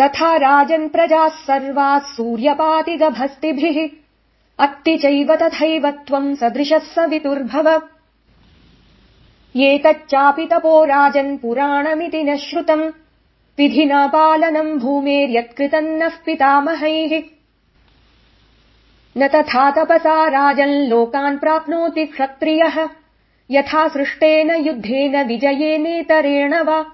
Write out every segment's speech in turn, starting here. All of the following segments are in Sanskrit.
तथा राजन् प्रजाः सर्वाः सूर्यपातिगभस्तिभिः। अत्ति चैव तथैव त्वम् सदृशः सवितुर्भव एतच्चापि तपो राजन् पुराणमिति न श्रुतम्। विधिना पालनम् भूमेर्यत्कृतम् नः पितामहैः। न तथा तपसा राजन् लोकान् प्राप्नोति क्षत्रियः। यथा सृष्टेन युद्धेन विजयेनेतरेण वा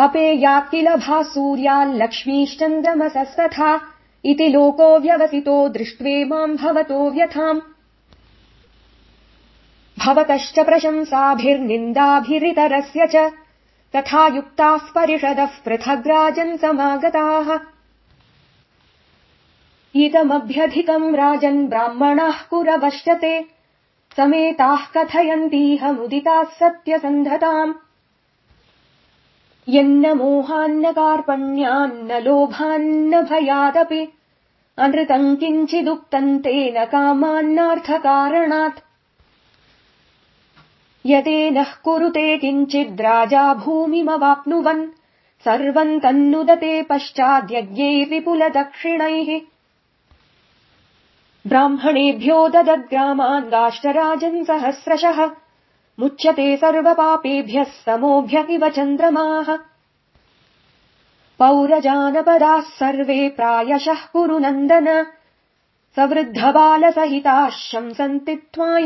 अपेया किल भासूर्याल्लक्ष्मीश्चन्द्रमसस्तथा इति लोको व्यवसितो दृष्ट्वेमाम् भवतो व्यथाम्। भवतश्च प्रशंसाभिर्निन्दाभिरितरस्य च तथा युक्ताः परिषदः पृथग्राजन् समागताः। इदमभ्यधिकम् राजन् ब्राह्मणाः कुरवश्च ते समेताः कथयन्तीह मुदिताः सत्यसन्धताम् यन्न मोहान्न कार्पण्यान्न लोभान्न भयादपि अनृतम् किञ्चिदुक्तम् तेन कामान्नार्थकारणात् यदेनः कुरुते किञ्चिद्राजा भूमिमवाप्नुवन् सर्वम् तन्नुदते पश्चाद्यज्ञैर्विपुलदक्षिणैः ब्राह्मणेभ्यो ददद्ग्रामान् गाष्टराजन् सहस्रशः मुच्यते सर्वपापेभ्यः समोभ्य इव चन्द्रमाः। पौरजानपदाः सर्वे प्रायशः कुरु नन्दन। सवृद्धबालसहिताः शंसन्ति त्वा